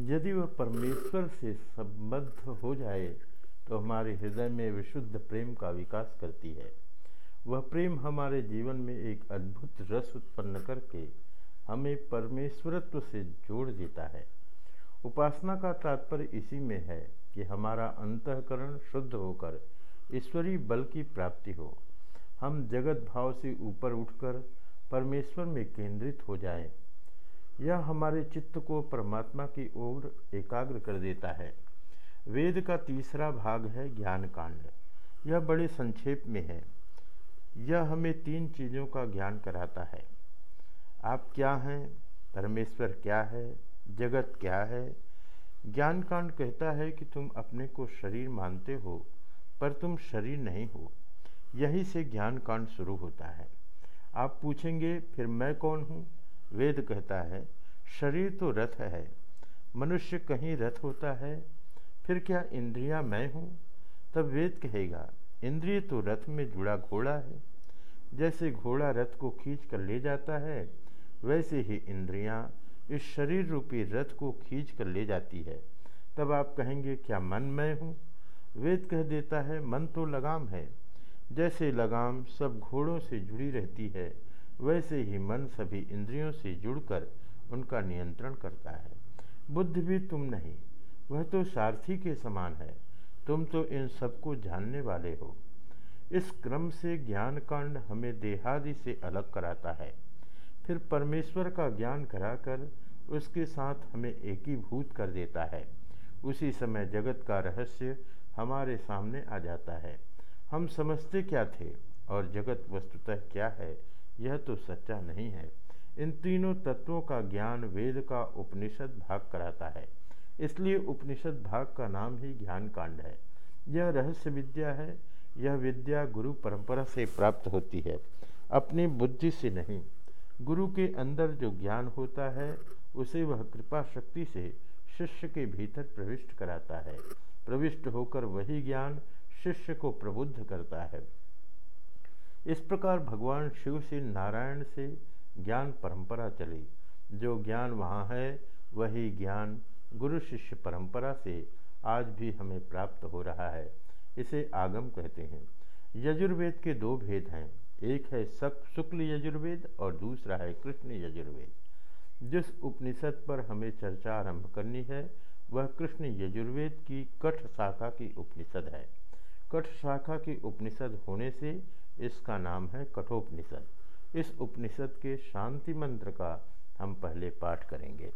यदि वह परमेश्वर से संबद्ध हो जाए तो हमारे हृदय में विशुद्ध प्रेम का विकास करती है। वह प्रेम हमारे जीवन में एक अद्भुत रस उत्पन्न करके हमें परमेश्वरत्व से जोड़ देता है। उपासना का तात्पर्य इसी में है कि हमारा अंतकरण शुद्ध होकर ईश्वरीय बल की प्राप्ति हो। हम जगत भाव से ऊपर उठकर परमेश्वर में केंद्रित हो जाएँ। यह हमारे चित्त को परमात्मा की ओर एकाग्र कर देता है। वेद का तीसरा भाग है ज्ञान कांड यह बड़े संक्षेप में है। यह हमें तीन चीज़ों का ज्ञान कराता है। आप क्या हैं? परमेश्वर क्या है? जगत क्या है? ज्ञान कांड कहता है कि तुम अपने को शरीर मानते हो, पर तुम शरीर नहीं हो। यही से ज्ञान कांड शुरू होता है। आप पूछेंगे, फिर मैं कौन हूँ? वेद कहता है, शरीर तो रथ है, मनुष्य कहीं रथ होता है, फिर क्या इंद्रिया मैं हूँ? तब वेद कहेगा, इंद्रिय तो रथ में जुड़ा घोड़ा है, जैसे घोड़ा रथ को खींच कर ले जाता है, वैसे ही इंद्रियाँ इस शरीर रूपी रथ को खींच कर ले जाती है। तब आप कहेंगे, क्या मन मैं हूँ? वेद कह देता है, मन तो लगाम है, जैसे लगाम सब घोड़ों से जुड़ी रहती है वैसे ही मन सभी इंद्रियों से जुड़कर उनका नियंत्रण करता है। बुद्ध भी तुम नहीं, वह तो सारथी के समान है। तुम तो इन सबको जानने वाले हो। इस क्रम से ज्ञान कांड हमें देहादि से अलग कराता है। फिर परमेश्वर का ज्ञान कराकर उसके साथ हमें एकीभूत कर देता है। उसी समय जगत का रहस्य हमारे सामने आ जाता है। हम समझते क्या थे और जगत वस्तुतः क्या है यह तो सच्चा नहीं है। इन तीनों तत्वों का ज्ञान वेद का उपनिषद भाग कराता है। इसलिए उपनिषद भाग का नाम ही ज्ञान कांड है। यह रहस्य विद्या है। यह विद्या गुरु परंपरा से प्राप्त होती है। अपनी बुद्धि से नहीं। गुरु के अंदर जो ज्ञान होता है, उसे वह कृपा शक्ति से शिष्य के भीतर प्रविष्ट कराता है। प्रविष्ट होकर वही ज्ञान शिष्य को प्रबुद्ध करता है। इस प्रकार भगवान शिव से नारायण से ज्ञान परंपरा चली। जो ज्ञान वहाँ है, वही ज्ञान गुरु शिष्य परंपरा से आज भी हमें प्राप्त हो रहा है। इसे आगम कहते हैं। यजुर्वेद के दो भेद हैं। एक है सक, शुक्ल यजुर्वेद और दूसरा है कृष्ण यजुर्वेद। जिस उपनिषद पर हमें चर्चा आरंभ करनी है, वह कृष्ण यजुर्वेद की कठ शाखा की उपनिषद है। कठ शाखा की उपनिषद होने से इसका नाम है कठोपनिषद। इस उपनिषद के शांति मंत्र का हम पहले पाठ करेंगे।